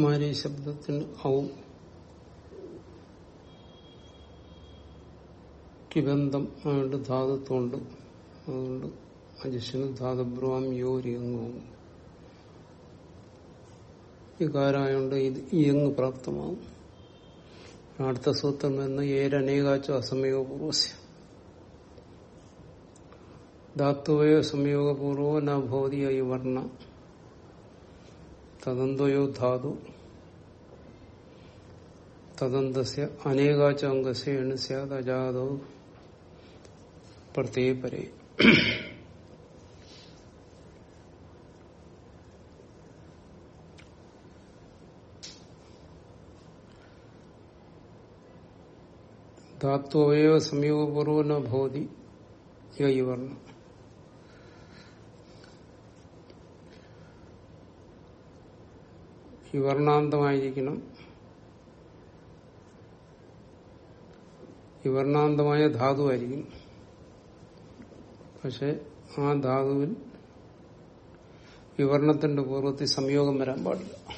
കുമാരി ശബ്ദത്തിന് ഔ. കിബന്ധം ആയിട്ട് ധാതുത്വമുണ്ട് അതുകൊണ്ട് അജിഷന് ധാതുബ്രുവാം യോരിയങ്ങും വികാരായോണ്ട് ഇത് ഇയങ് പ്രാപ്തമാകും അടുത്ത സൂത്രം എന്ന് ഏരനേകാച്ചോ അസമയോഗപൂർവസ്യ ധാത്തുവയോ സംയോഗപൂർവോ നഭോതിയായി ഭോതിയായി വർണ. തദന്തയോ ധാതു. തദന്തസ്യ അനേകാച്ച അംഗസ്യ എണ് സ്യാത് അജാതോ. പ്രത്യേകപരേ ധാത്വയോ സംയോഗപൂർവോ ന ഭവതി യി ഈ വിവർണാന്തമായ ധാതുവായിരിക്കും. പക്ഷെ ആ ധാതുവിൽ വിവരണത്തിന്റെ പൂർവത്തിൽ സംയോഗം വരാൻ പാടില്ല.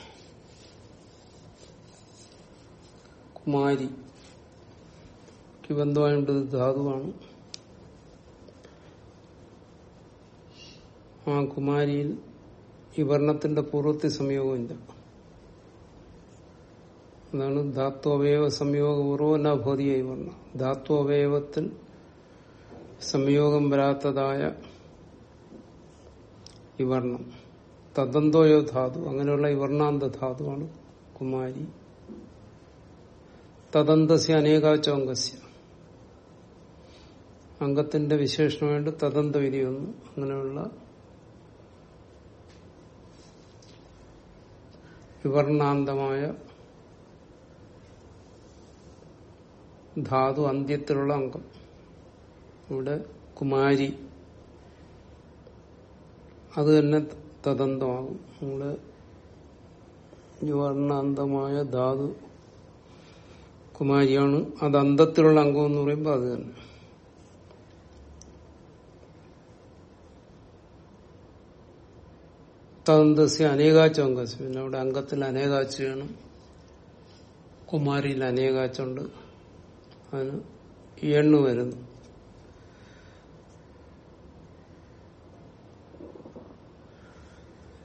കുമാരി. ബന്ധമായിട്ട് ധാതുവാണ്. ആ കുമാരിയിൽ വിവരണത്തിന്റെ പൂർവത്തിൽ സംയോഗമില്ല. അതാണ് ധാത്വവയവ സംയോഗപൂർവം നഭോതിയായി ഭൗതിയായി വർണ ധാത്വവയവത്തിൽ സംയോഗം വരാത്തതായ ഈ വർണം. തദന്തോയോ ധാതു അങ്ങനെയുള്ള ഈ വർണാന്ത ധാതുവാണ് കുമാരി. തദന്തസ്യ അനേകാച്ചോ അംഗസ്യ അംഗത്തിന്റെ വിശേഷണമായിട്ട് തദന്ത വിധി വന്നു. അങ്ങനെയുള്ള വിവർണാന്തമായ ധാതു അന്ത്യത്തിലുള്ള അംഗം. ഇവിടെ കുമാരി. അത് തന്നെ തദന്തമാകും. നമ്മൾ വർണാന്തമായ ധാതു കുമാരിയാണ്. അത് അന്തത്തിലുള്ള അംഗം എന്ന് പറയുമ്പോൾ അത് തന്നെ. തദന്തസ്യ അനേകാച്ച അംഗസ് പിന്നെ അവിടെ അംഗത്തിൽ അനേകാച്ച വേണം കുമാരിയിൽ അനേകാച്ചുണ്ട്. അതിന് എണ്ണു വരുന്നു.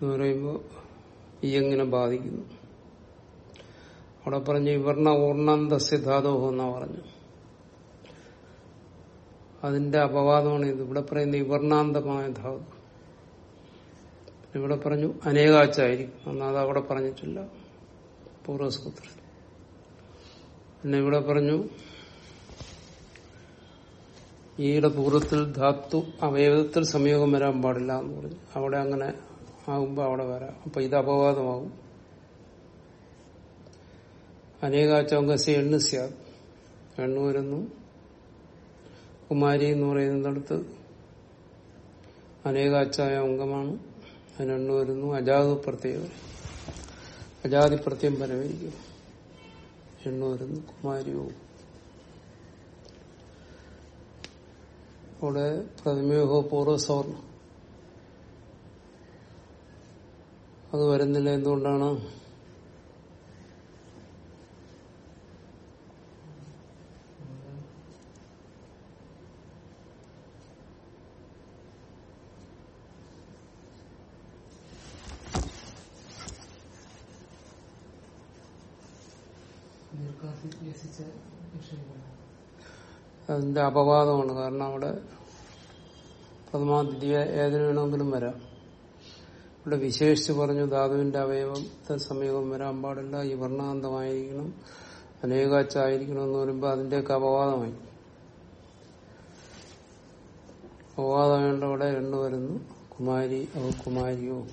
എന്ന് പറയുമ്പോൾ ഈ എങ്ങനെ ബാധിക്കുന്നു? അവിടെ പറഞ്ഞു ഇവർണ ഊർണാന്തസ്യ സിദ്ധാതോ എന്നാ പറഞ്ഞു. അതിന്റെ അപവാദമാണ് ഇത്. ഇവിടെ പറയുന്ന ഇവർണാന്തമായ ധാതു. ഇവിടെ പറഞ്ഞു അനേകാച്ചായിരിക്കും. എന്നാൽ അവിടെ പറഞ്ഞിട്ടില്ല. പൂർവസൂത്രത്തിൽ പിന്നെ ഇവിടെ പറഞ്ഞു ഈയുടെ പൂർവത്തിൽ ധാത്തു അവയവത്തിൽ സംയോഗം വരാൻ പാടില്ല എന്ന് പറഞ്ഞു. അവിടെ അങ്ങനെ ആകുമ്പോൾ അവിടെ വരാം. അപ്പൊ ഇത് അപവാദമാകും. അനേകാച്ചോങ്കസ്യ എണ്ണു സ്യാ എണ്ണു വരുന്നു. കുമാരി എന്ന് പറയുന്നിടത്ത് അനേകാച്ചായ അംഗമാണ് അതിനെണ്ണു വരുന്നു. അജാതു പ്രത്യേകം അജാതി പ്രത്യം പരമായിരിക്കും. എണ്ണു വരുന്നു. കുമാരിയോ. അവിടെ പ്രഥമയോഹോ പൂർവസവർണം അത് വരുന്നില്ല എന്തുകൊണ്ടാണ്? അതിന്റെ അപവാദമാണ്. കാരണം അവിടെ പ്രഥമാദ്വിതീയ ഏതിനു വേണമെങ്കിലും വരാം. ഇവിടെ വിശേഷിച്ച് പറഞ്ഞു ധാതുവിന്റെ അവയവത്തെ സമീപം വരാൻ പാടില്ല. ഈ വർണാന്തമായിരിക്കണം. അനേകാച്ചായിരിക്കണം എന്ന് പറയുമ്പോൾ അതിന്റെയൊക്കെ അപവാദമായി. അപവാദമായതുകൊണ്ട് അവിടെ എണ്ണു വരുന്നു. കുമാരി അവ കുമാരിയോ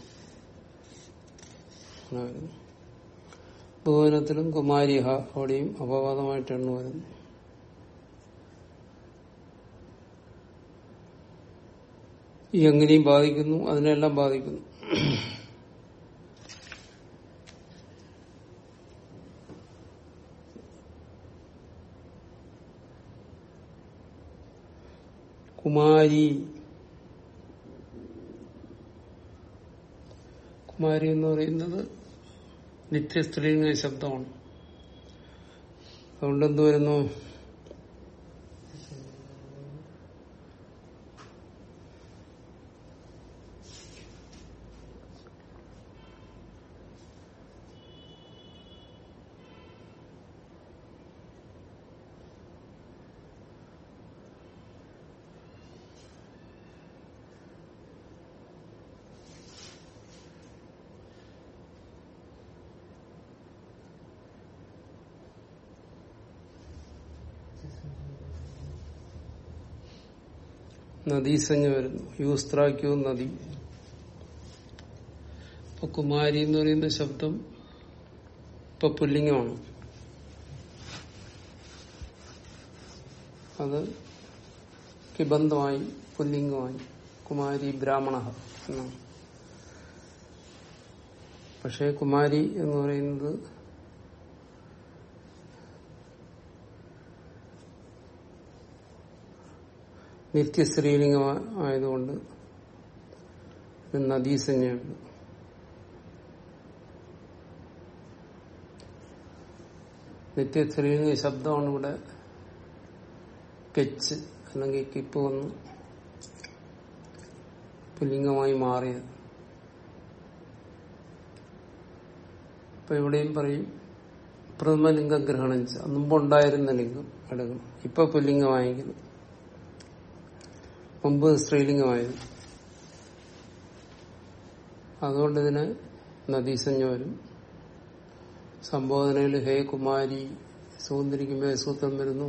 ബഹുവനത്തിലും കുമാരിഹ അവിടെയും അപവാദമായിട്ട് എണ്ണു വരുന്നു. ഈ ബാധിക്കുന്നു അതിനെല്ലാം ബാധിക്കുന്നു. കുമാരി. കുമാരി എന്ന് പറയുന്നത് നിത്യസ്ത്രീലിംഗ ശബ്ദമാണ്. അതുകൊണ്ട് എന്ത് വരുന്നു നദീസഞ്ജ വരുന്നു. യൂസ്ത്രാക്യൂ നദി. ഇപ്പൊ കുമാരി എന്ന് പറയുന്ന ശബ്ദം ഇപ്പൊ പുല്ലിംഗമാണ്. അത് കിബന്ധമായി പുല്ലിംഗമായി. കുമാരി ബ്രാഹ്മണ എന്നാണ്. പക്ഷേ കുമാരി എന്ന് പറയുന്നത് നിത്യസ്ത്രീലിംഗം ആയതുകൊണ്ട് ഇത് നദീസഞ്ജയുണ്ട് നിത്യസ്ത്രീലിംഗ ശബ്ദമാണ് ഇവിടെ കെച്ച് അല്ലെങ്കിൽ കിപ്പ് വന്ന് പുല്ലിംഗമായി മാറിയത്. ഇപ്പൊ ഇവിടെയും പറയും പ്രഥമലിംഗം ഗ്രഹണം മുമ്പുണ്ടായിരുന്ന ലിംഗം എടുക്കണം ഇപ്പൊ പുല്ലിംഗമായെങ്കിലും മുമ്പ് സ്ത്രീലിംഗമായത്. അതുകൊണ്ട് ഇതിന് നദീസഞ്ജ വരും സംബോധനയിൽ ഹേ കുമാരി സൂന്ദരിക്കുമ്പോൾ സൂത്രം വരുന്നു.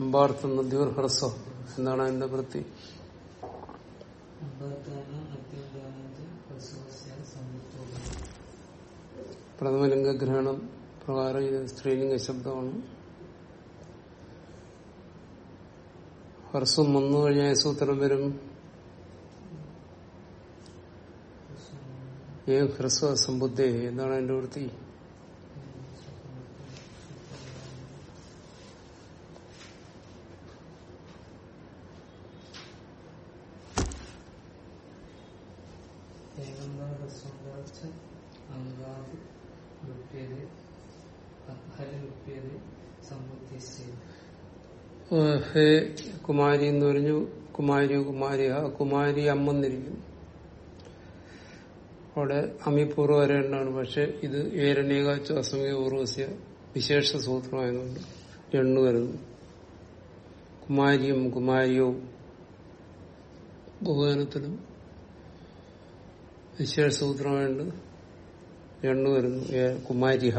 അമ്പാർത്ഥ നദ്യൂർ ഹ്രസ്വ എന്താണ് അതിന്റെ വൃത്തി. പ്രഥമലിംഗ ഗ്രഹണം പ്രകാരം ഇത് സ്ത്രീലിംഗ ശബ്ദമാണ്. ഹർസ്വം വന്നു കഴിഞ്ഞാൽ സൂത്രം വരും. ഏ ഹ്രസ്വ സമ്പുദ്ധേ എന്താണ് എന്റെ വൃത്തി. ഹേ കുമാരി എന്ന് പറഞ്ഞു കുമാരി കുമാരി കുമാരി അമ്മെന്നിരിക്കും. അവിടെ അമിപൂർവ വരേണ്ടതാണ്. പക്ഷെ ഇത് ഏരണ്യകാച്ച അസമയ പൂർവസ്യ വിശേഷ സൂത്രമായതുകൊണ്ട് എണ്ണു വരുന്നു. കുമാരിയും കുമാരിയവും ബഹുവനത്തിലും വിശേഷ സൂത്രമായുണ്ട് എണ്ണു വരുന്നു. കുമാരിഹ.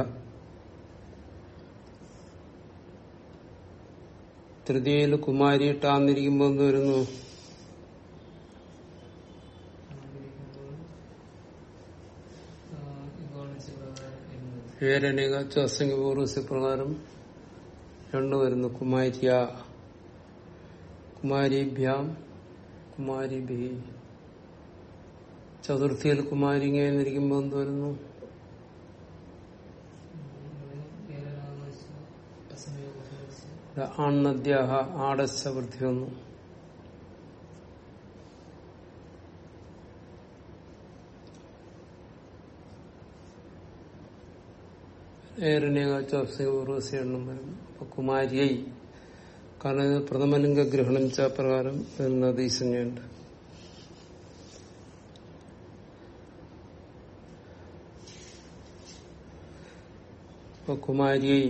തൃതീയയിൽ കുമാരി ടാന്നിരിക്കുമ്പോ എന്ത് വരുന്നു? അസംഖ്യ പൂർവസ്യ പ്രകാരം രണ്ടു വരുന്നു. കുമാരിയ കുമാരിഭ്യാം കുമാരിഭി. ചതുർത്ഥിയിൽ കുമാരിങ്ങ ഇരിക്കുമ്പോ എന്ത് വരുന്നു? ആണ്ണദ്യാഹ ആടസ്യ വൃത്തി വന്നു ഏറനേകാച്ചോർവസ്യ എണ്ണം വരുന്നു പ്രഥമലിംഗ ഗ്രഹണം ച പ്രകാരം നദീസഞ്ജയുണ്ട് അപ്പൊ കുമാരിയൈ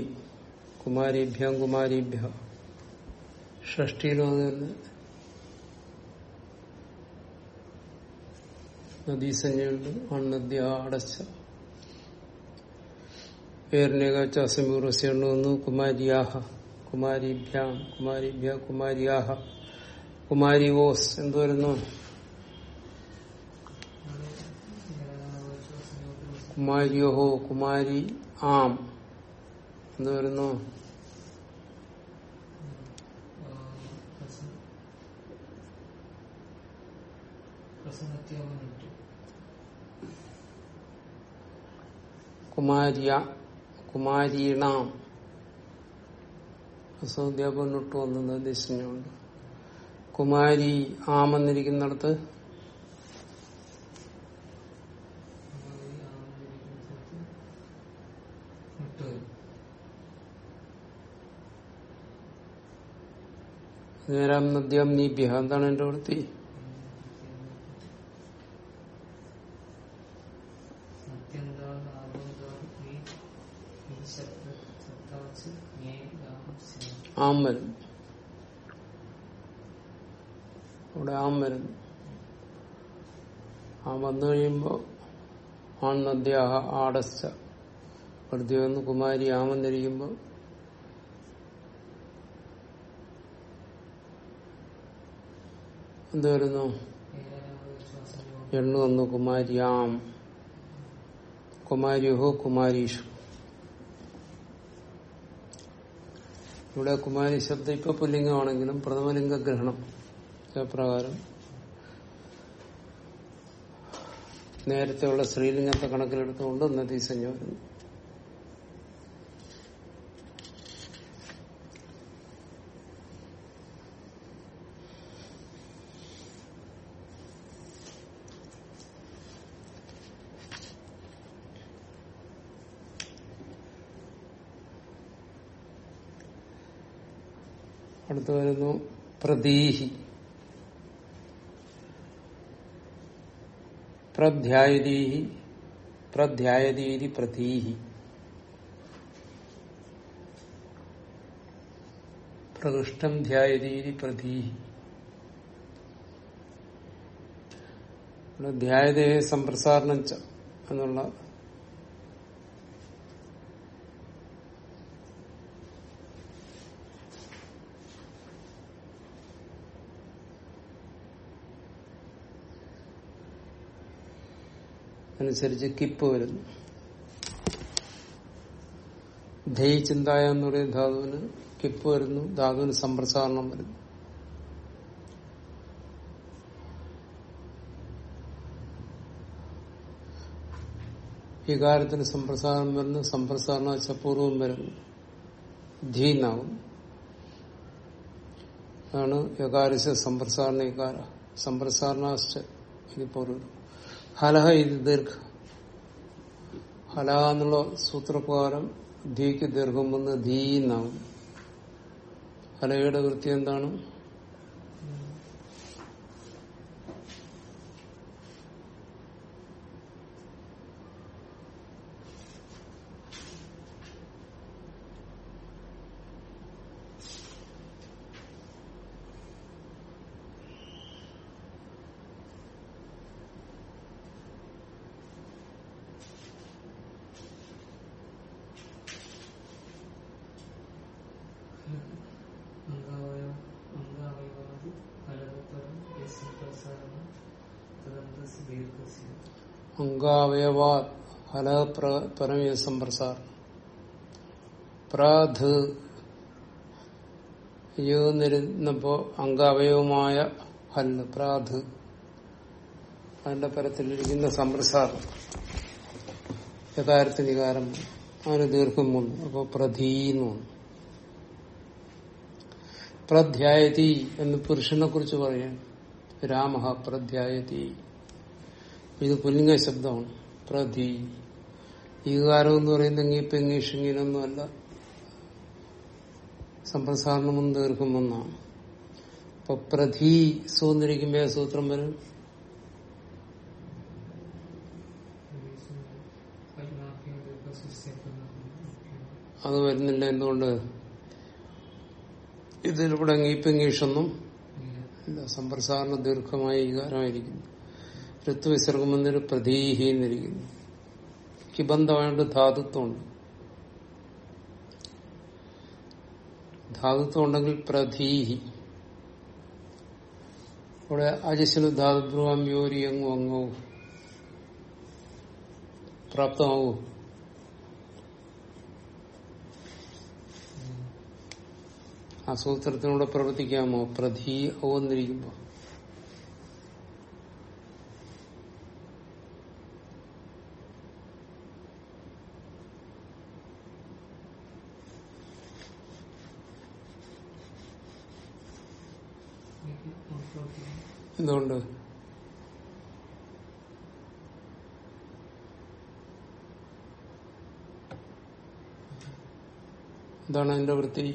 കുമാരിഭ്യം കുമാരീഭ്യ. ഷഷ്ടിയിലും അത് തന്നെ നദീസഞ്ജയുണ്ട് അണ്ണദ്യ അടച്ച പേരിനേക്കാച്ച അസമീർവസ്യുണ്ട് വന്നു. കുമാരിയാഹ കുമാരിഭ്യാം കുമാരിഭ്യ കുമാരിയാഹ കുമാരി ഓസ് എന്ത് വരുന്നു കുമാരിയോഹോ കുമാരി ആം. എന്ത് വരുന്നു. കുമാരിയ കുമാരീണാം. അസോദ്യാപനൊട്ട് വന്നത് ദശിനുണ്ട് കുമാരി ആമെന്നിരിക്കുന്നിടത്ത് നേരാം നീ നീഭ്യ എന്താണ് എന്റെ വൃത്തി? ആം വരും ഇവിടെ ആം വരുന്നു ആ വന്നു കഴിയുമ്പോ ആൺ നദ്യാഹ ആടസ്ഥ വന്ന് കുമാരി ആമെന്നിരിക്കുമ്പോ എന്ത് വരുന്നു എണ്ണു വന്നു കുമാരിയാം കുമാരിഹോ കുമാരീഷു. ഇവിടെ കുമാരി ശബ്ദം ഇപ്പൊ പുല്ലിംഗമാണെങ്കിലും പ്രഥമലിംഗ ഗ്രഹണം പ്രകാരം നേരത്തെയുള്ള സ്ത്രീലിംഗത്തെ കണക്കിലെടുത്തുകൊണ്ട് നദീസഞ്ജ വരുന്നു അടുത്ത് വരുന്നു. പ്രതീഹി. പ്രധ്യായതീഹി. പ്രധ്യായതീതി പ്രതീഹി. പ്രകൃഷ്ടം ധ്യായതീതി പ്രതീഹി. ധ്യായതയെ സംപ്രസാരണം എന്നുള്ള അനുസരിച്ച് കിപ്പ് വരുന്നു. ധൈ ചിന്തായ എന്ന് പറയുന്ന ധാതുവിന് കിപ്പ് വരുന്നു ധാതുവിന് സമ്പ്രസാരണം വരുന്നു. വികാരത്തിന് സമ്പ്രസാരണം വരുന്നു സമ്പ്രസാരണ ചപൂർവം വരുന്നു. ധീനാവും. അതാണ് യകാരശ സമ്പ്രസാരണ വികാര. സമ്പ്രസാരണാശ്ച പൂർവം ഹലഹ ഇത് ദീർഘ. ഹലഹ എന്നുള്ള സൂത്രപ്രകാരം ധീക്ക് ദീർഘം വന്ന് ധീ എന്നാവും ഹലയുടെ വൃത്തി എന്താണ്? പരമയ സമ്പ്രസാർ പ്രാധ് യുന്നിരുന്നപ്പോ അംഗാവയവുമായ ഹല്ല് പ്രാധ്. അതിന്റെ പരത്തിലിരിക്കുന്ന സമ്പ്രസാർ യഥാർത്ഥ വികാരം അവന് ദീർഘം വന്നു അപ്പോ പ്രധീന്ന് പ്രധ്യായതി എന്ന് പുരുഷനെ കുറിച്ച് പറയാൻ രാമ പ്രധ്യായതി. ഇത് പുല്ലിംഗ ശബ്ദമാണ്. പ്രധി. ഈകാരം എന്ന് പറയുന്നത് ഇപ്പൊ ഇംഗ്ലീഷ് ഇങ്ങനൊന്നുമല്ല മുൻ തീർക്കുമെന്നാണ് അപ്പൊ പ്രധി സൂന്നിരിക്കുമ്പോ സൂത്രം വരും. അത് വരുന്നില്ല എന്തുകൊണ്ട്? ഇതിലൂടെ ഇംഗ്ലീഷൊന്നും ഇല്ല. സമ്പ്രസാരണ ദീർഘമായ ഈകാരമായിരിക്കുന്നു ഋത്വിസർഗം എന്നൊരു പ്രതീഹി എന്നിരിക്കുന്നു. കിബന്ധമായിട്ട് ധാതുത്വമുണ്ട്. ധാതുത്വം ഉണ്ടെങ്കിൽ പ്രധീഹി. ഇവിടെ അജസ്വന് ധാതുബ്രുവാം യോരി എങ്ങും അങ്ങോ പ്രാപ്തമാവൂ. ആ സൂത്രത്തിനൂടെ പ്രവർത്തിക്കാമോ? പ്രധീ ഓന്നിരിക്കുമ്പോ എന്തുകൊണ്ട്? എന്താണ് എന്റെ വൃത്തി?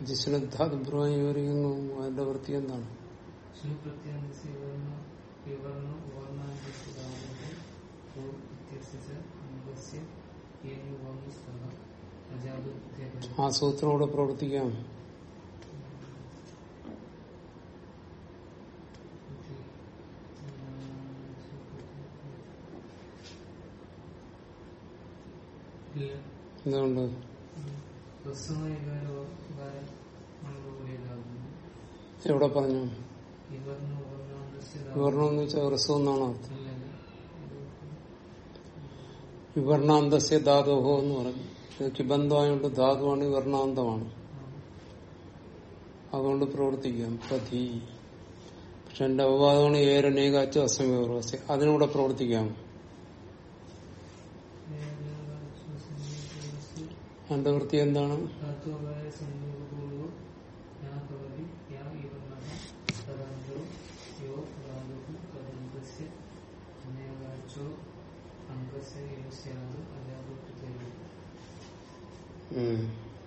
അജിശ്വരധാതു ബ്രഹ്മ വിവരിക്കുന്നു അതിന്റെ വൃത്തി എന്താണ്? ആ സൂത്രമോടെ പ്രവർത്തിക്കാം. എന്തുകൊണ്ട്? എവിടെ പറഞ്ഞു? വിവരണം എന്ന് വെച്ചാൽ ഹ്രസ്വം എന്നാണ് അർത്ഥം? വിവർണാന്തസ്യ ധാതുഹോ എന്ന് പറഞ്ഞു. ഇത് കിബന്ധമായോണ്ട് ധാതുവാണ് വിവർണാന്തമാണ് അതുകൊണ്ട് പ്രവർത്തിക്കാം. പതി. പക്ഷെ എന്റെ അവവാദമാണ് ഏരനേകാച്ച അസമയവർവസ്യ അതിനൂടെ പ്രവർത്തിക്കാം. അതിന്റെ വൃത്തി എന്താണ്.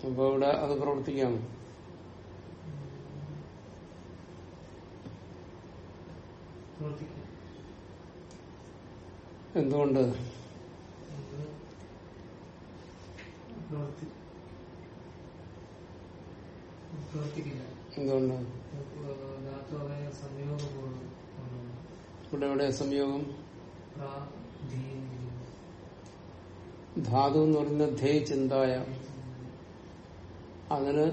അപ്പൊ ഇവിടെ അത് പ്രവർത്തിക്കാം എന്തുകൊണ്ട്? പ്രവർത്തിക്കില്ല എന്തുകൊണ്ട്? ഇവിടെ എവിടെ സംയോഗം? ധാതു എന്ന് പറയുന്ന ധേ ചിന്തായ. അതിന്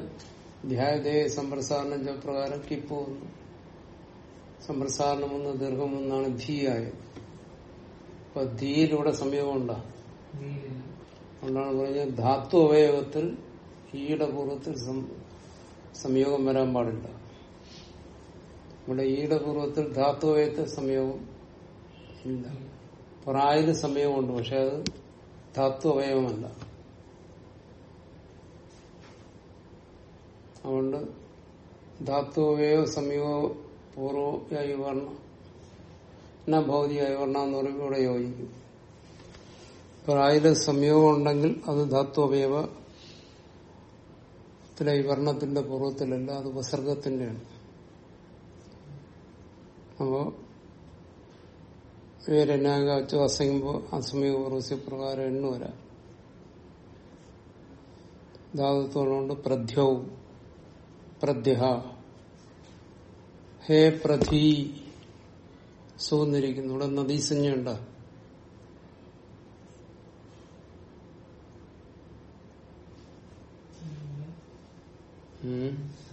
ധ്യായതേ സമ്പ്രസാരണം പ്രകാരം കിപ്പ് വന്നു സമ്പ്രസാരണം വന്ന് ദീർഘം വന്നാണ് ധീ ആയത് അപ്പൊ ധീയിലൂടെ സംയോഗം ഉണ്ടാ. അതുകൊണ്ടാണ് പറഞ്ഞത് ധാത്തു അവയവത്തിൽ ഈയുടെ പൂർവത്തിൽ സംയോഗം വരാൻ പാടില്ല. ഇവിടെ ഈയുടെ പൂർവത്തിൽ ധാതു അവയവത്തിൽ സംയോഗം ഇല്ല. പ്രായത് സംയോഗമുണ്ട് പക്ഷെ അത് ധാതു അവയവമല്ല അതുകൊണ്ട് ധാതു അവയവ സംയോഗ പൂർവയായി വരണം. എന്നാ ഭൗതികമായി വരണം എന്ന് പറയുമ്പോൾ ഇവിടെ യോജിക്കും. പ്രായത് സംയോഗം ഉണ്ടെങ്കിൽ അത് ധാതു അവയവ ഈ വർണത്തിന്റെ പൂർവത്തിലല്ല അത് ഉപസർഗത്തിന്റെയാണ്. അപ്പോ വേരനാഗാച്ചോ അസംഗോ അസമയ പൂർവസ്യ പ്രകാരം എണ്ണു വരാം. ധാതുത്തോളുകൊണ്ട് പ്രധ്യവും പ്രധ്യ ഹേ പ്രധീ സൂന്നിരിക്കുന്നു ഇവിടെ നദീസഞ്ജയുണ്ട 嗯。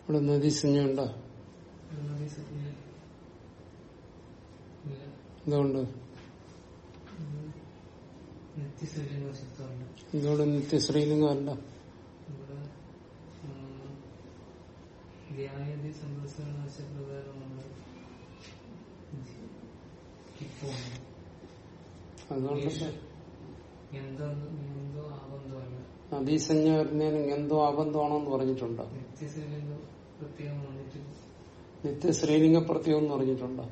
ഇവിടെ ഇല്ല. എന്തുകൊണ്ട്? എന്തുകൊണ്ട് നിത്യശ്രീലിംഗം അല്ല അതുകൊണ്ട് എന്തോ എന്തോ ആബന്ധോ അല്ല നദീസഞ്ജ വരുന്നതിന് എന്തോ ആബന്ധമാണോ എന്ന് പറഞ്ഞിട്ടുണ്ടോ? നിത്യ ശ്രീലിംഗ പ്രത്യേകം എന്ന് പറഞ്ഞിട്ടുണ്ടോ?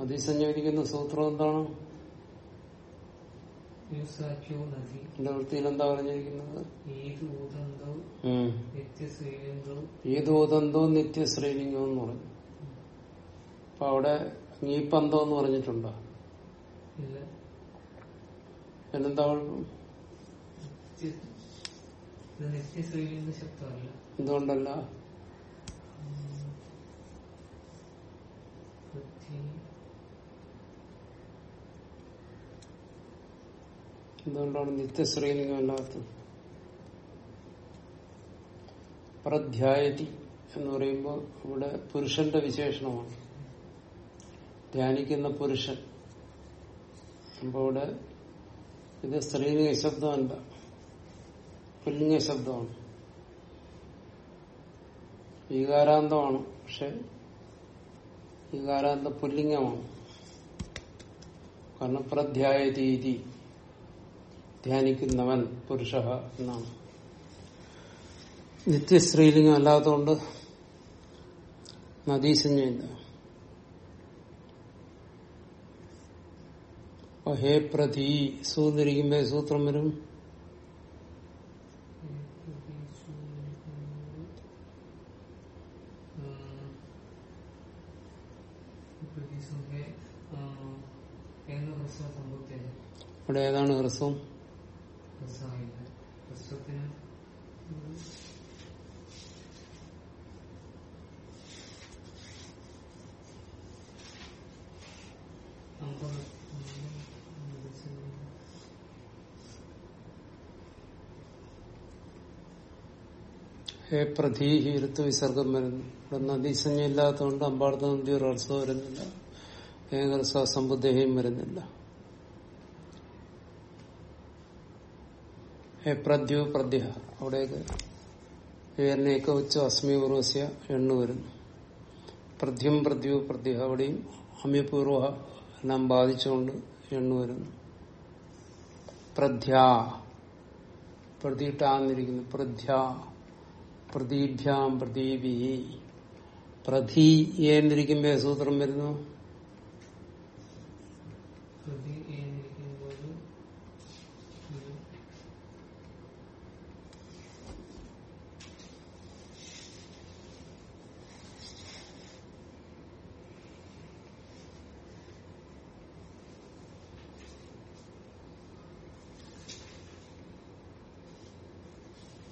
നദീസഞ്ജ വിരിക്കുന്ന സൂത്രം എന്താണ്? വൃത്തിയിൽ എന്താ പറഞ്ഞിരിക്കുന്നത്? ഉം. നിത്യശ്രീലിംഗോ എന്ന് പറഞ്ഞു. അപ്പൊ അവിടെ നീപ്പന്തോ എന്ന് പറഞ്ഞിട്ടുണ്ടോ? പിന്നെന്താ? കുഴപ്പം എന്തുകൊണ്ടല്ല. എന്തുകൊണ്ടാണ് നിത്യ ശ്രീലിംഗം അല്ലാത്തത് പ്രധ്യായതി എന്ന് പറയുമ്പോൾ ഇവിടെ പുരുഷന്റെ വിശേഷണമാണ്. ധ്യാനിക്കുന്ന പുരുഷൻ. അപ്പൊ ഇവിടെ ഇത് സ്ത്രീലിംഗ ശബ്ദമല്ല. പുല്ലിംഗ ശബ്ദമാണ്. വികാരാന്തമാണ് പക്ഷെ വികാരാന്ത പുല്ലിംഗമാണ്. കാരണം പ്രധ്യായ രീതി ധ്യാനിക്കുന്നവൻ പുരുഷ എന്നാണ്. നിത്യ സ്ത്രീലിംഗം അല്ലാത്തതുകൊണ്ട് നദീസഞ്ജയില്ല ഹേ പ്രതി സൂന്നിരിക്കുമ്പോ സൂത്രം വരും? ഇവിടെ ഏതാണ് ഹ്രസ്വം? ഹ്രസ്വത്തിന് ഹേ പ്രധീഹി ഇരുത്ത് വിസർഗം വരുന്നു. ഇവിടെ നദീസഞ്ജ ഇല്ലാത്തതുകൊണ്ട് അമ്പാടത്ത് നദി ഒരു അർത്ഥം വരുന്നില്ല. ഏകർസ സമ്പുദ്ധയും വരുന്നില്ല. ഹേ പ്രദ്യു പ്രദ്യ അവിടെയൊക്കെ ഏറിനെയൊക്കെ വെച്ച് അസ്മി ഉർവസ്യ എണ്ണു വരുന്നു. പ്രദ്യം പ്രദ്യു പ്രദ്യ അവിടെയും അമ്യപൂർവ എല്ലാം ബാധിച്ചുകൊണ്ട് എണ്ണു വരുന്നു. പ്രധ്യ പ്രതിട്ടാന്നിരിക്കുന്നു. പ്രധ്യ പ്രദീഭ്യാം പ്രതീപി പ്രതി എന്നിരിക്കുമ്പോ സൂത്രം വരുന്നു?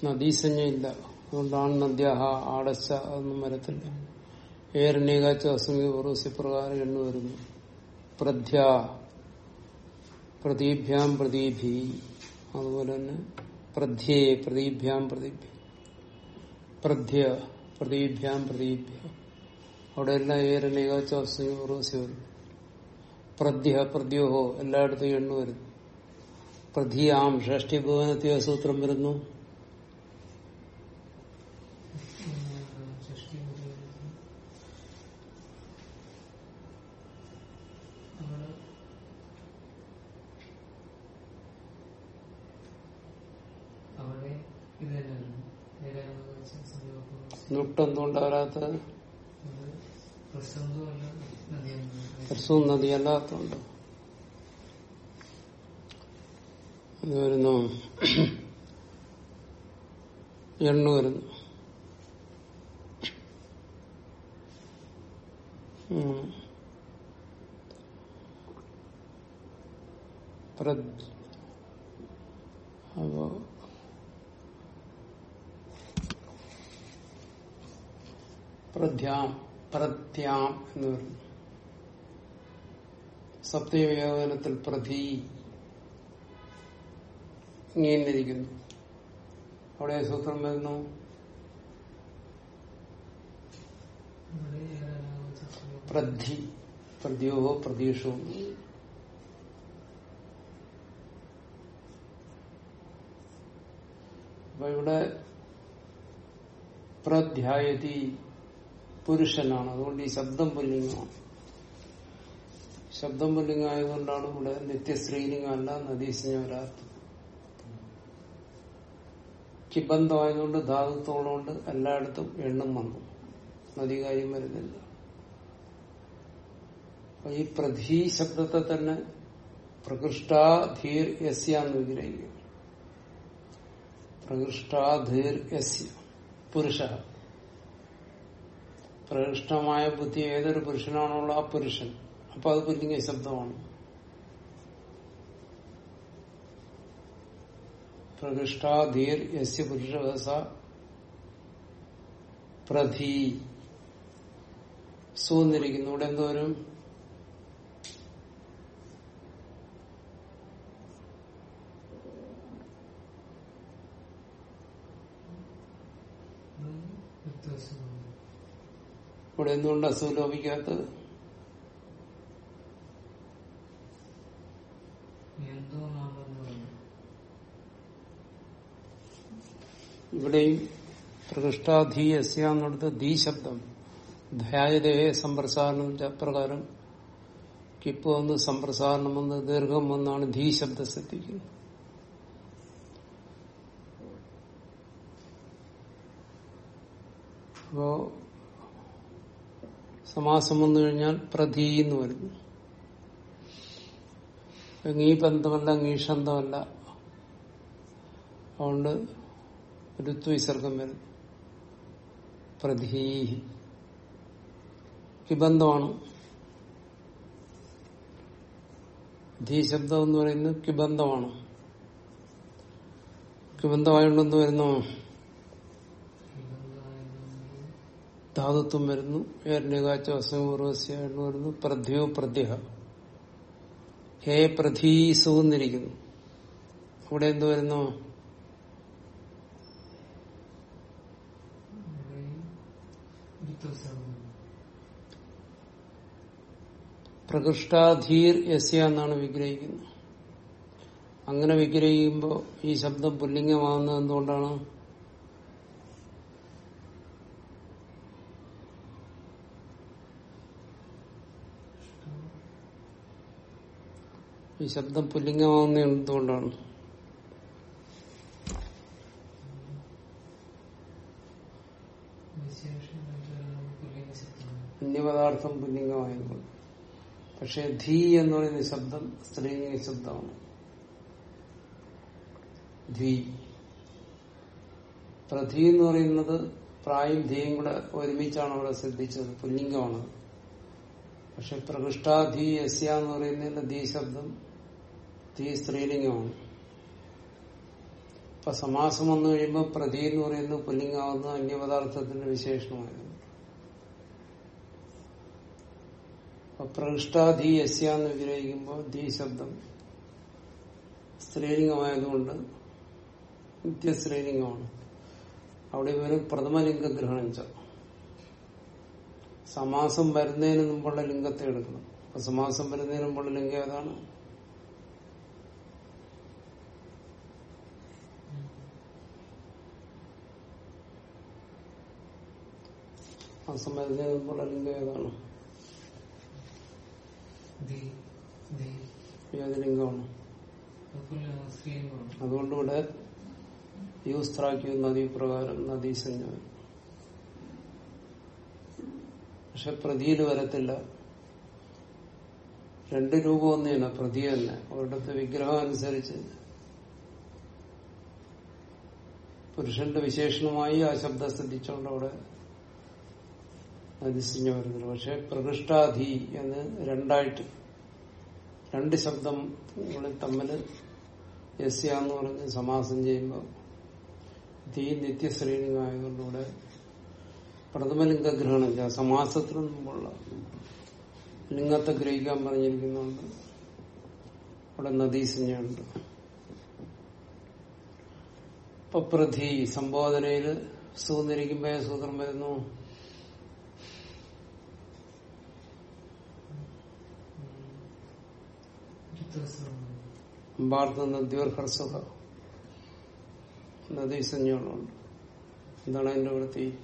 നദീസഞ്ജയില്ല അതുകൊണ്ടാണ് നദ്യാഹ ആടച്ച അതൊന്നും വരത്തില്ല ഏരണ്യകാച്ച അസമി ഉറൂസി പ്രകാരം എണ്ണു വരുന്നു. പ്രധ്യ പ്രദീഭ്യാം പ്രദീഭി. അതുപോലെ തന്നെ പ്രധ്യേ പ്രദീഭ്യാം പ്രദീഭി. പ്രധ്യ പ്രദീഭ്യാം പ്രദീഭ്യ. അവിടെ എല്ലാം ഏരണ്യകാച്ച അസമി ഉറൂസി വരുന്നു. പ്രധ്യ പ്രദ്യോഹോ എല്ലായിടത്തും എണ്ണു വരുന്നു. പ്രധിയാം ഷഷ്ടി ഭുവനത്യ സൂത്രം വരുന്നു ഷഷ്ടി അവിടെ അവിടെ ഇത് തന്നെയാണ് ഏതാണെന്ന് വെച്ചാൽ സമീപം നുട്ട് നദിയാണ് ഹ്രസ്വം നദി അല്ലാത്തതുണ്ട് ഇത് വരുന്നു. എണ്ണു വരുന്നു. ഉം. പ്രദ്- അപ്പോ പ്രധ്യാം പ്രത്യാം എന്ന് പറഞ്ഞു സപ്തവ്യാപനത്തിൽ പ്രതി ഇങ്ങനെയിരിക്കുന്നു. അവിടെ സൂത്രം വരുന്നു. പ്രധി പ്രദ്യോഹോ പ്രതീക്ഷോ. അപ്പൊ ഇവിടെ പ്രധ്യായതി പുരുഷനാണ്. അതുകൊണ്ട് ഈ ശബ്ദം പുല്ലിംഗമാണ്. ശബ്ദം പുല്ലിംഗമായതുകൊണ്ടാണ് ഇവിടെ നിത്യസ്ത്രീലിംഗമല്ല നദീസിഞ്ഞ വരാത്തത് കിബന്ധമായതുകൊണ്ട് ധാതുത്വമുള്ളതുകൊണ്ട് എല്ലായിടത്തും എണ്ണം വന്നു നദി കാര്യം വരുന്നില്ല ഈ പ്രധീ ശബ്ദത്തെ തന്നെ പ്രകൃഷ്ടാധീർ യസ്യാന്ന് വിഗ്രഹിക്കുക പ്രകൃഷ്ടാധീർ യസ്യ. പുരുഷ. പ്രകൃഷ്ടമായ ബുദ്ധി ഏതൊരു പുരുഷനാണുള്ള ആ പുരുഷൻ. അപ്പൊ അത് പുല്ലിംഗ ശബ്ദമാണ്. പ്രകൃഷ്ടാധീർ യസ്യ പുരുഷ പ്രധീ. സൂന്നിരിക്കുന്നു. ഇവിടെ എന്തോരും അത് വ്യത്യാസമാണ് ഇവിടെ എന്തുകൊണ്ട് നാമെന്ന് പറഞ്ഞു ഇവിടെയും പ്രകൃഷ്ടാധീയസ്യ എന്നിടത്ത് ധീ ശബ്ദം ധ്യായതയെ സമ്പ്രസാരണം പ്രകാരം കിപ്പ് വന്ന് സമ്പ്രസാരണം വന്ന് ദീർഘം വന്നാണ് ധീ ശബ്ദ ശ്രദ്ധിക്കുന്നത്. അപ്പോ സമാസം വന്നു കഴിഞ്ഞാൽ പ്രതി എന്ന് വരുന്നു. ഈ ബന്ധമല്ല ngീഷന്തമല്ല അതുകൊണ്ട് ഋത്വിസർഗം വരുന്നു പ്രതീഹി. കിബന്ധമാണ് ധീ ശബ്ദം എന്ന് പറയുന്നത് കിബന്ധമാണ് കിബന്ധമായോണ്ടെന്ന് വരുന്നു? ധാതുത്വം വരുന്നു. ഏർണികാച്ചൂർവസ്യ എന്ന് വരുന്നു. പ്രധ്യോ പ്രധ്യ ഹേ പ്രധീസു എന്നിരിക്കുന്നു. അവിടെ എന്ത് വരുന്നു? പ്രകൃഷ്ടാധീർ യസ്യ എന്നാണ് വിഗ്രഹിക്കുന്നത്. അങ്ങനെ വിഗ്രഹിക്കുമ്പോൾ ഈ ശബ്ദം പുല്ലിംഗമാകുന്നത് എന്തുകൊണ്ടാണ്? ഈ ശബ്ദം പുല്ലിംഗമാകുന്ന എന്തുകൊണ്ടാണ് അന്യപദാർത്ഥം പുല്ലിംഗമായതുകൊണ്ട്. പക്ഷെ ധീ എന്ന് പറയുന്ന ശബ്ദം സ്ത്രീലിംഗ ശബ്ദമാണ്. ധീ. പ്രധി എന്ന് പറയുന്നത് പ്രായും ധീയും കൂടെ ഒരുമിച്ചാണ് അവിടെ ശ്രദ്ധിച്ചത്. പുല്ലിംഗമാണ്. പക്ഷെ പ്രകൃഷ്ടാധീ യസ്യ എന്ന് പറയുന്നതിന്റെ ധീ ശബ്ദം ധീ സ്ത്രീലിംഗമാണ് ഇപ്പൊ സമാസം വന്നു കഴിയുമ്പോൾ പ്രതി എന്ന് പറയുന്നത് പുല്ലിംഗാവുന്ന അന്യപദാർത്ഥത്തിന്റെ വിശേഷണമായിരുന്നു. പ്രകൃഷ്ടാധീ യസ്യ എന്ന് വിഗ്രഹിക്കുമ്പോൾ ധീ ശബ്ദം സ്ത്രീലിംഗമായതുകൊണ്ട് നിത്യസ്ത്രീലിംഗമാണ് അവിടെ ഇവർ പ്രഥമലിംഗ ഗ്രഹണം ച സമാസം വരുന്നതിന് മുമ്പുള്ള ലിംഗത്തെ എടുക്കണം. അപ്പൊ സമാസം വരുന്നതിന് മുമ്പുള്ള ലിംഗം ഏതാണ്? മാസം സമയത്ത് മുമ്പുള്ള ലിംഗം ഏതാണ് ദി ദി. ഏത് ലിംഗമാണ് പുല്ലിംഗ സ്ത്രീലിംഗമാണ് അതുകൊണ്ട് ഇവിടെ യൂസ്ത്രാക്കിയ നദീ പ്രകാരം നദീസഞ്ജ പക്ഷെ പ്രതിയിൽ വരത്തില്ല. രണ്ട് രൂപം ഒന്നേന പ്രതി തന്നെ. ഒരിടത്ത് വിഗ്രഹം അനുസരിച്ച്. പുരുഷന്റെ വിശേഷണമായി ആ ശബ്ദം ശ്രദ്ധിച്ചുകൊണ്ട് അവിടെ നദിസിഞ്ഞ വരുന്നത് പക്ഷെ പ്രകൃഷ്ടാധി എന്ന് രണ്ടായിട്ട് രണ്ട് ശബ്ദങ്ങളിൽ തമ്മിൽ യസ്യ പറഞ്ഞ് സമാസം ചെയ്യുമ്പോൾ ധീ നിത്യശ്രീലിംഗമായതുകൊണ്ടിവിടെ പ്രഥമലിംഗ ഗ്രഹണം ചെയ്യാം സമാസത്തിന് മുമ്പുള്ള ലിംഗത്തെ ഗ്രഹിക്കാൻ പറഞ്ഞിരിക്കുന്നുണ്ട് അവിടെ നദീസിഞ്ഞുണ്ട് ഇപ്പൊ പ്രധി സംബോധനയിൽ സൂന്നിരിക്കുമ്പോ സൂത്രം വരുന്നു. അമ്പാർത്ത നദ്യോർഹർസുഖ നദീസഞ്ജകളുണ്ട് എന്താണ് അതിന്റെ വൃത്തി?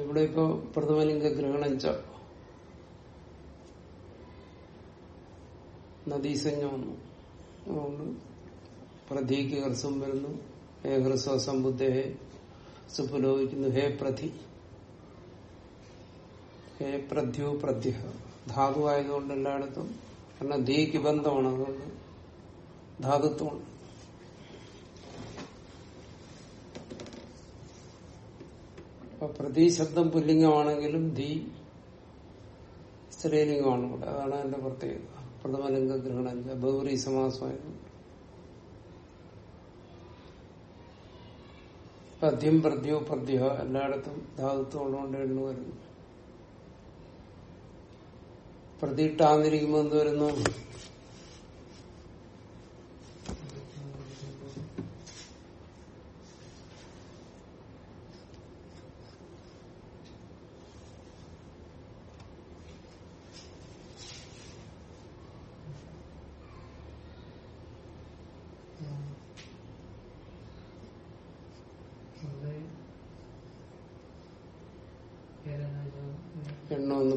ഇവിടെ ഇപ്പൊ പ്രഥമലിംഗ ഗ്രഹണം ച. നദീസഞ്ജ വന്നു. അതുകൊണ്ട് പ്രധിക്ക് ഹ്രസ്വം വരുന്നു. ഹേ ഹ്രസ്വ സമ്പുദ്ധ ഹേ സുപുലോഹിക്കുന്നു ഹേ പ്രതി. ഹേ പ്രധ്യോ പ്രധ്യ ധാതു ആയതുകൊണ്ട് എല്ലായിടത്തും കാരണം ധീക്ക് ബന്ധമാണ് അതുകൊണ്ട് ധാതുത്വമാണ്. അപ്പൊ പ്രതി ശബ്ദം പുല്ലിംഗമാണെങ്കിലും ധീ സ്ത്രീലിംഗമാണ്. അതാണ് എന്റെ പ്രത്യേകത. പ്രഥമലിംഗ ഗ്രഹണം ബൗറി സമാസമായതുകൊണ്ട് പദ്യം പ്രദ്യോ പ്രദ്യ എല്ലായിടത്തും ധാതുത്വം ഉള്ളതുകൊണ്ട് എണ്ണു വരുന്നു. പ്രതിട്ടാന്നിരിക്കുമ്പോ എന്ത് വരുന്നു?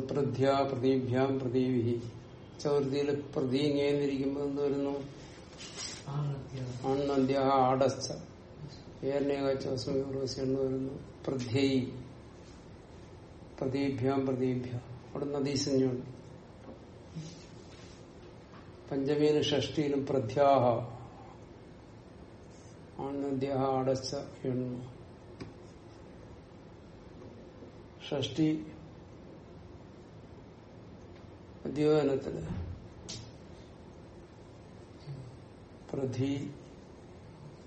പ്രധ്യ പ്രതീഭ്യാം പ്രതീവി ചൗർത്തിയിൽ പ്രതി ഇങ്ങേന്നിരിക്കുമ്പോ എന്ത് വരുന്നു? അണ്ണന്ത്യ ആടസ്ഥ ഏർണേകാച്ചോസ്മി എണ്ണ വരുന്നു. പ്രധ്യൈ. പ്രദീഭ്യാം പ്രദീഭ്യ അവിടെ നദീസഞ്ജുണ്ട്. പഞ്ചമിയിലും ഷഷ്ടിയിലും പ്രധ്യാഹ. ആണന്ത്യ ആടച്ച എണ്ണു. ഷഷ്ടി അധ്യോഹനത്തിൽ പ്രധി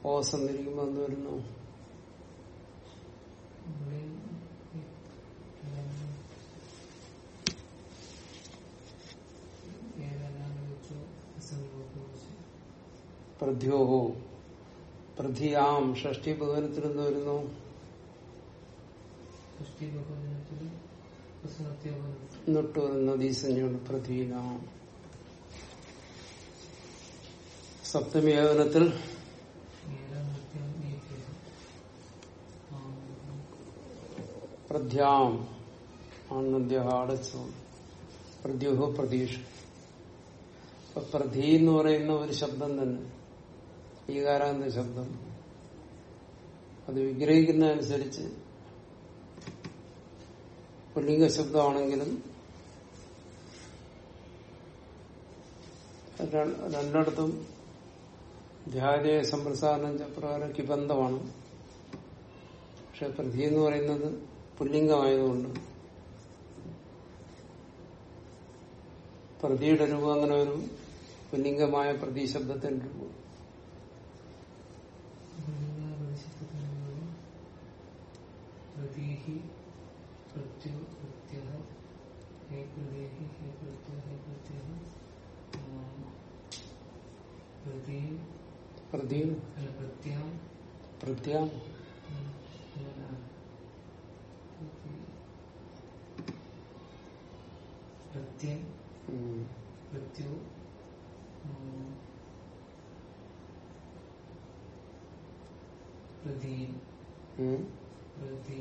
ഓസ് എന്നിരിക്കുമ്പോ എന്ത് വരുന്നു? പ്രധ്യോഹോ പ്രധിയാം ഷഷ്ടി ഭഗവനത്തിൽ എന്ത് വരുന്നു എന്നിട്ട് വരുന്ന നദീസഞ്ജുണ്ട് പ്രധീനാം സപ്തമി ഏവനത്തിൽ പ്രധ്യാം ആനന്ദ്യ അടച്ചു പ്രദ്യോഹോ പ്രതീക്ഷ. അപ്പൊ പ്രധി എന്ന് പറയുന്ന ഒരു ശബ്ദം തന്നെ. ഈകാരാന്ത ശബ്ദം. അത് വിഗ്രഹിക്കുന്നതനുസരിച്ച് പുല്ലിംഗ ശബ്ദമാണെങ്കിലും രണ്ടിടത്തും ധ്യാനേ സമ്പ്രസാരണം ചപ്രകാരം കിബന്ധമാണ് പക്ഷെ പ്രതി എന്ന് പറയുന്നത് പുല്ലിംഗമായതുകൊണ്ട് പ്രതിയുടെ രൂപം അങ്ങനെ ഒരു പുല്ലിംഗമായ പ്രതി ശബ്ദത്തിന്റെ രൂപം. പ്രതീഹി പ്രത്യോ പ്രത്യഹ ഹേ പ്രതീഹി ഹേ പ്രത്യോ ഹേ പ്രത്യഹ പ്രതി പ്രതി അല്ല പ്രത്യാം പ്രത്യാം ഉം, അല്ല,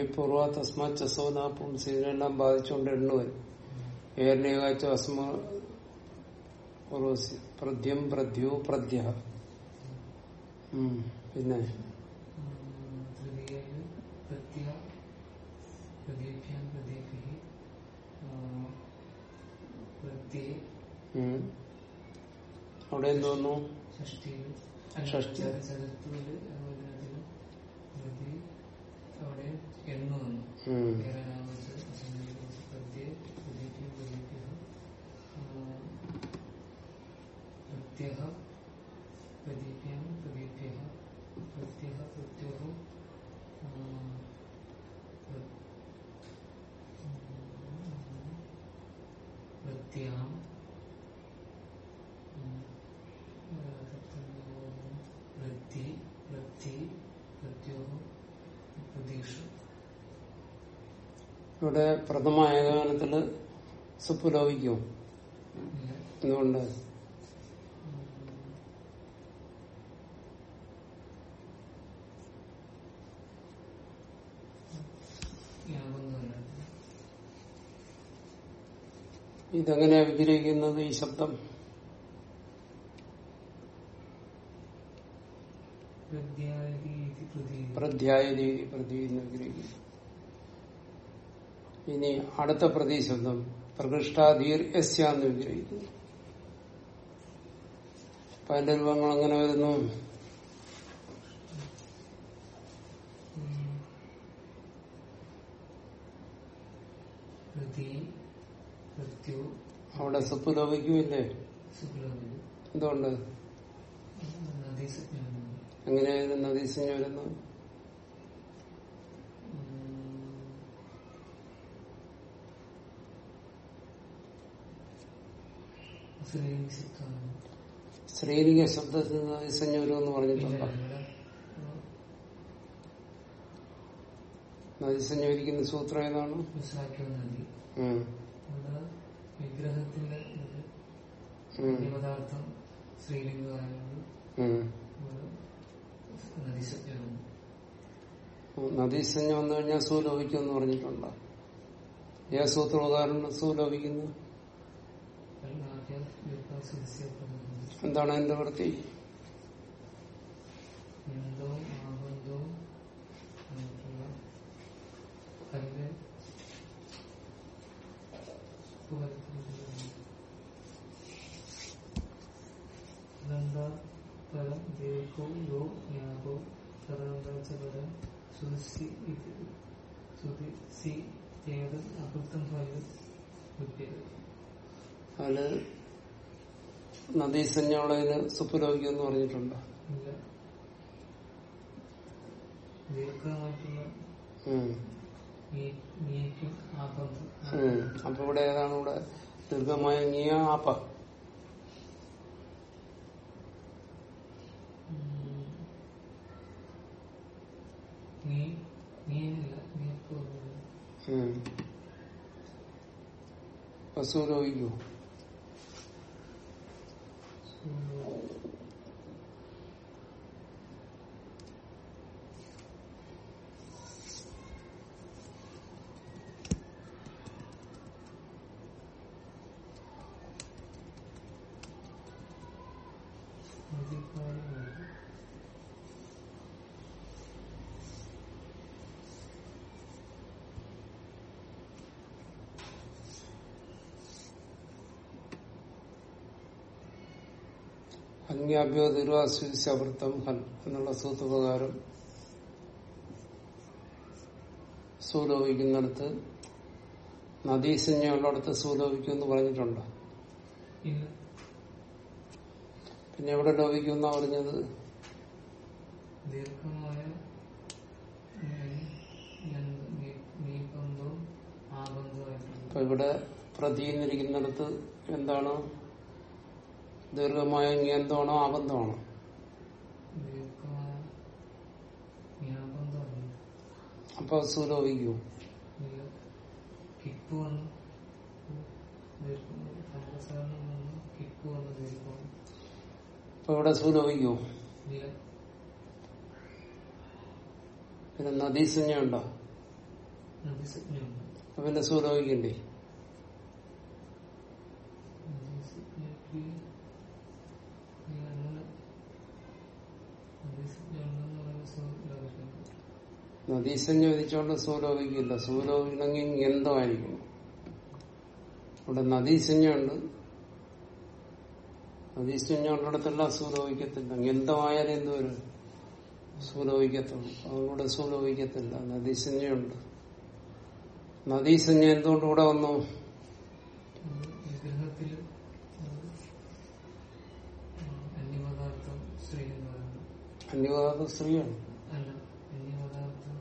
പൂർവ തസ്മാ ചസോ നാ പുംസി ഇതിനെല്ലാം ബാധിച്ചുകൊണ്ട് എണ്ണു വരും ഏർണേകാച്ചോ അസ്മ പ്രദ്യം പ്രദ്യോ പ്രദ്യ. പിന്നെ. അവിടെ എന്തോന്നു ഷഷ്ടി. ചതുർത്ഥിയിൽ അതിൽ പ്രതി അവിടെ എണ്ണു വന്നു ഉം. ഏകനാമത്തിൽ അസംഖ്യത്തിൽ പ്രത്യേ പ്രദീഭ്യം പ്രദീഭ്യः പ്രത്യ പ്രത്യഹ പ്രദീപ്യം പ്രദീപ്യ പ്രത്യഹ പ്രത്യോ പ്രത്യാം വൃത്തി വൃത്തി പ്രത്യോ പ്രതീക്ഷ. ഇവിടെ പ്രഥമ ഏകഗാനത്തിൽ സുപ്പ് ലോപിക്കും? എന്തുകൊണ്ട്? ഇതെങ്ങനെയാ വിഗ്രഹിക്കുന്നത് ഈ ശബ്ദം? പ്രധ്യായ രീതി പ്രതി എന്ന് വിഗ്രഹിക്കുന്നു. ഇനി അടുത്ത പ്രതിശബ്ദം പ്രകൃഷ്ടാധീർ യസ്യാന്ന് വിഗ്രഹിക്കുന്നു. അപ്പൊ അതിന്റെ രൂപങ്ങൾ അങ്ങനെ വരുന്നു. അവിടെ സുപ്പ് ലോപിക്കുമില്ലേ സുഖലോകി എന്തുകൊണ്ട് എങ്ങനെയായിരുന്നു നദീസഞ്ജ വരുന്നത്? സ്ത്രീലിംഗ ശബ്ദത്തിൽ നദീസഞ്ജ എന്ന് പറഞ്ഞിട്ടുണ്ട്? നദീസഞ്ജ ഇരിക്കുന്ന സൂത്രം ഏതാണ്? നദി വിഗ്രഹത്തിന്റെ. പദാർത്ഥം. നദീസഞ്ജ വന്നു കഴിഞ്ഞാൽ സൂലോഭിക്കും എന്ന് പറഞ്ഞിട്ടുണ്ട്? ഏ സൂത്ര ഉദാഹരണം സൂലോഭിക്കുന്നു? എന്താണ് എന്റെ വൃത്തി? അതിൽ നദീസഞ്ജ ഉള്ളതിന് സുപ്പുലോപിക്കും എന്ന് പറഞ്ഞിട്ടുണ്ട്. അപ്പൊ ഇവിടെ ഏതാണ് ഇവിടെ? ദീർഘമായ നീ ആപ്പ. ഉം. നീ അന്യാഭ്യോ ദുർവാസ്വൃത്തം ഹൽ എന്നുള്ള സൂത്രപ്രകാരം സൂലോപിക്കുന്നിടത്ത് നദീസഞ്ജയുള്ളിടത്ത് സൂലോപിക്കും എന്ന് പറഞ്ഞിട്ടുണ്ട് പിന്നെ എവിടെ ലോപിക്കും എന്നാ പറഞ്ഞത് ദീർഘമായ അപ്പൊ ഇവിടെ പ്രതിന്നിരിക്കുന്നിടത്ത് എന്താണ് ദീർഘമായ ഇങ്ങെന്താണോ ആബന്ധമാണോ? അപ്പൊ സൂലോപിക്കൂ ഇല്ല കിക്ക് വന്നു പിന്നെ നദീസഞ്ജ വന്നു കിക്ക് വന്നു ദീർഘം അപ്പൊ ഇവിടെ സൂലോപിക്കൂ ഇല്ല പിന്നെ നദീസഞ്ജയുണ്ടോ നദിസജ്ഞമാണ് അപ്പൊ പിന്നെ സൂലോപിക്കണ്ടേ നദിസജ്ഞയ്ക്ക് അങ്ങനെ നദിസജ്ഞാണെന്ന് പറയുന്ന സുഖം നദീസഞ്ജ വിധിച്ചോണ്ട് സൂലോപിക്കില്ല സൂലോപിക്കണമെങ്കിൽ ആയിരിക്കും ഇവിടെ നദീസഞ്ജയുണ്ട്. നദീസഞ്ജ സൂലോഭിക്കത്തില്ല സൂലോപിക്കത്തില്ല എന്തോ ഒരു സൂലോപിക്കത്തുള്ളൂ. അതുകൂടെ സൂലോപിക്കത്തില്ല. നദീസഞ്ജയുണ്ട്. നദീസഞ്ജ എന്തുകൊണ്ട് ഇവിടെ വന്നു? അന്യപദാർത്ഥം സ്ത്രീയാണ് അല്ല അന്യപദാർത്ഥം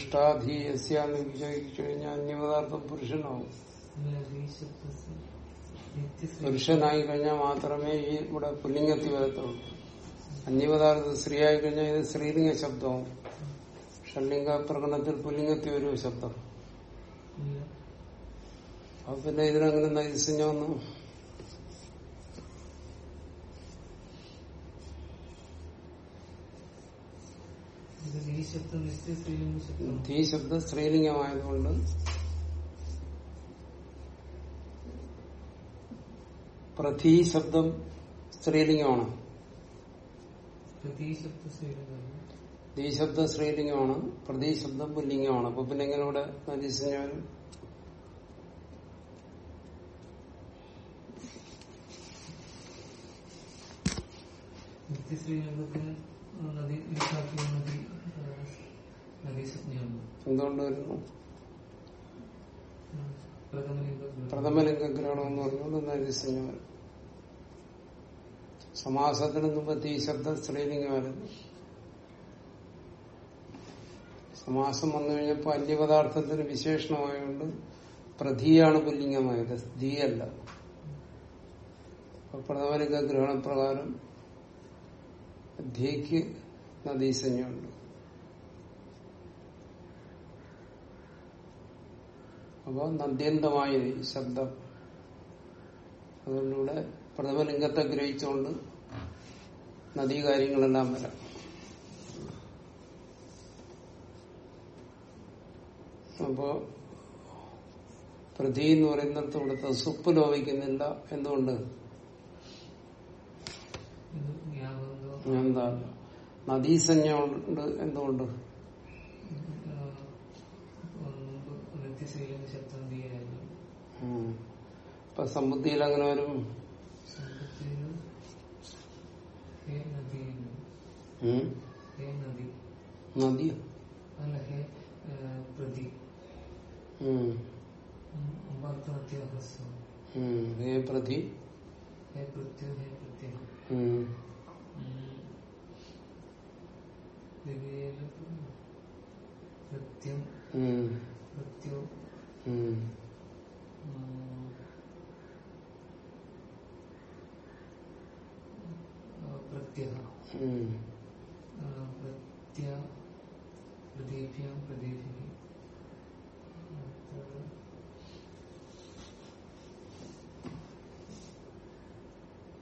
പ്രകൃഷ്ടാധീയസ്യാന്ന് വിചാരിച്ചു കഴിഞ്ഞാൽ അന്യപദാർത്ഥം പുരുഷനാവും. പുരുഷനായി കഴിഞ്ഞാൽ മാത്രമേ ഈ ഇവിടെ പുല്ലിംഗത്തി വരത്തുള്ളൂ. അന്യപദാർത്ഥം സ്ത്രീയായി കഴിഞ്ഞാൽ ഇത് സ്ത്രീലിംഗ ശബ്ദവും. ഷണ്ലിംഗ പ്രകടനത്തിൽ പുല്ലിംഗത്തി ഒരു ശബ്ദം. അപ്പൊ പിന്നെ ഇതിനങ്ങനെ നൈസഞ്ഞ ശബ്ദം തീ ശബ്ദം സ്ത്രീലിംഗമായതുകൊണ്ട് പ്രഥീ ശബ്ദം സ്ത്രീലിംഗമാണ്. പ്രതി ശബ്ദ സ്ത്രീലിംഗമാണ് പ്രതീ ശബ്ദം പുല്ലിംഗമാണ്. അപ്പൊ പിന്നെ എങ്ങനെ ഇവിടെ നൈസഞ്ഞാൽ നിത്യ സ്ത്രീലിംഗത്തിന് നദി നിശാക്കിയ നദി ആ, നദീസജ്ഞയാണ് എന്തുകൊണ്ട് വരുന്നു പ്രഥമലിംഗ പ്രഥമലിംഗ ഗ്രഹണം എന്ന് പറഞ്ഞുകൊണ്ട് വരും സമാസത്തിന് മുമ്പ് തീ ശബ്ദം സ്ത്രീലിംഗമായിരുന്നു സമാസം വന്നു കഴിഞ്ഞപ്പോ അന്യപദാർത്ഥത്തിന് വിശേഷണമായതുകൊണ്ട് പ്രധിയാണ് പുല്ലിംഗമായത് ധീയല്ല. പ്രഥമലിംഗ ഗ്രഹണപ്രകാരം ധീക്ക് നദീസഞ്ജമുണ്ട് അപ്പൊ നദ്യന്തമായ ഈ ശബ്ദം. അതുകൊണ്ടിവിടെ പ്രഥമലിംഗത്തെ ഗ്രഹിച്ചുകൊണ്ട് നദീ കാര്യങ്ങളെല്ലാം വരാം. അപ്പോ പ്രതി എന്ന് പറയുന്നിടത്ത് ഇവിടുത്തെ സുപ്പ് ലോപിക്കുന്നില്ല എന്തുകൊണ്ട്? എന്താ? നദീസഞ്ജ ഉണ്ട് എന്തുകൊണ്ട്? സ്ത്രീലിംഗ ശബ്ദം തീയായിരുന്നു ഉം. ഇപ്പൊ സമ്പുദ്ധിയിൽ അങ്ങനെ വരും. നദി. അല്ല ഹേ പ്രതി. ഹേ പ്രതി. ഹേ പ്രത്യോ ഹേ പ്രത്യം. ഉം. പ്രത്യം. ഉം. പ്രത്യോ ഉം. പ്രത്യ പ്രദീപിനി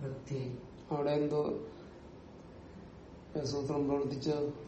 പ്രത്യയ അവിടെ എന്തോ സൂത്രം പ്രവർത്തിച്ചത്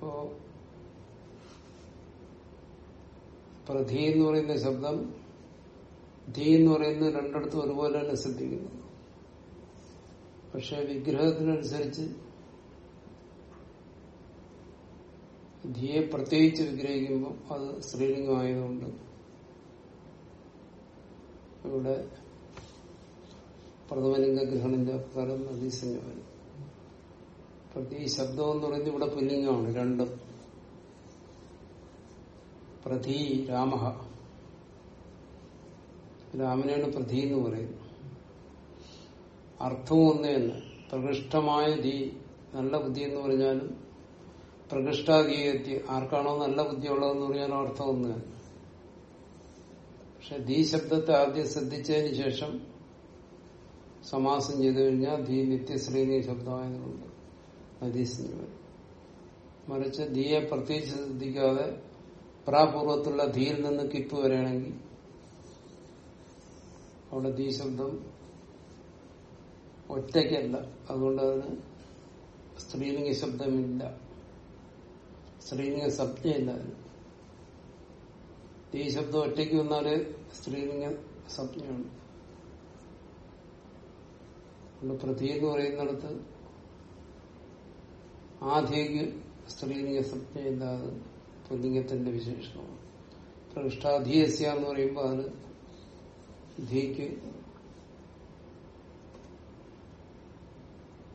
ഇപ്പോ പ്രധി എന്ന് പറയുന്ന ശബ്ദം ധീ എന്ന് പറയുന്നത് രണ്ടിടത്തും ഒരുപോലെ തന്നെ ശ്രദ്ധിക്കുന്നു. പക്ഷെ വിഗ്രഹത്തിനനുസരിച്ച് ധിയെ പ്രത്യേകിച്ച് വിഗ്രഹിക്കുമ്പോൾ അത് സ്ത്രീലിംഗമായതുകൊണ്ട് ഇവിടെ പ്രഥമലിംഗ ഗ്രഹണിന്റെ പ്രകാരം നദീസഞ്ജ വരും പ്രതി ശബ്ദം എന്ന് പറയുന്നത് ഇവിടെ പുല്ലിംഗമാണ് രണ്ടും. പ്രതി രാമ. രാമനെയാണ് പ്രതി എന്ന് പറയുന്നത് അർത്ഥവും ഒന്നേന്ന് പ്രകൃഷ്ടമായ ധീ നല്ല ബുദ്ധി എന്ന് പറഞ്ഞാലും പ്രകൃഷ്ടാധീയത്തി ആർക്കാണോ നല്ല ബുദ്ധിയുള്ളതെന്ന് പറഞ്ഞാലും അർത്ഥം ഒന്ന് പക്ഷെ ധീ ശബ്ദത്തെ ആദ്യം ശ്രദ്ധിച്ചതിന് ശേഷം സമാസം ചെയ്തു കഴിഞ്ഞാൽ ധീ നിത്യശ്രീനി ശബ്ദമായതുകൊണ്ട്. വരും മറിച്ച് ധീയെ പ്രത്യേകിച്ച് ശ്രദ്ധിക്കാതെ പ്രാപൂർവത്തിലുള്ള ധീയിൽ നിന്ന് കിപ്പ് വരികയാണെങ്കിൽ അവിടെ ധീ ശബ്ദം ഒറ്റയ്ക്കല്ല. അതുകൊണ്ട് അതിന് സ്ത്രീലിംഗ ശബ്ദമില്ല. സ്ത്രീലിംഗ സംജ്ഞയില്ല അതിന് ധീ ശബ്ദം ഒറ്റയ്ക്ക് വന്നാൽ സ്ത്രീലിംഗ സ്വപ്നമാണ് അതുകൊണ്ട് പ്രതി എന്ന് പറയുന്നിടത്ത് ആധിക്ക് സ്ത്രീലിംഗ സംജ്ഞയില്ലാതെ പുല്ലിംഗത്തിന്റെ വിശേഷമാണ് പ്രതിഷ്ഠാധീയസ്യ എന്ന് പറയുമ്പോൾ അത് ധീക്ക്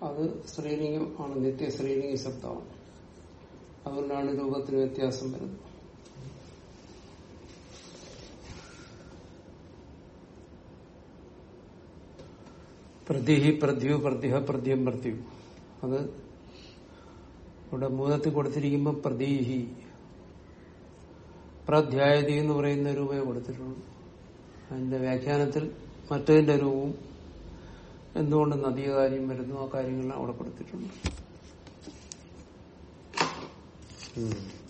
അത് സ്ത്രീലിംഗം ആണ് നിത്യ സ്ത്രീലിംഗ ശബ്ദമാണ് അതുകൊണ്ടാണ് രൂപത്തിന് വ്യത്യാസം വരുന്നത്. പ്രതിഹി പ്രത്യു പ്രത്യഹ പ്രത്യം പ്രത്യു അത് ഇവിടെ മൂലത്തിൽ കൊടുത്തിരിക്കുമ്പോൾ പ്രതീഹി. പ്രധ്യായതി എന്ന് പറയുന്ന രൂപയെ കൊടുത്തിട്ടുള്ളൂ. അതിന്റെ വ്യാഖ്യാനത്തിൽ മറ്റതിന്റെ രൂപവും എന്തുകൊണ്ട് നദിയ കാര്യം വരുന്നു ആ കാര്യങ്ങളെല്ലാം അവിടെ കൊടുത്തിട്ടുണ്ട്.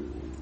Mm-hmm.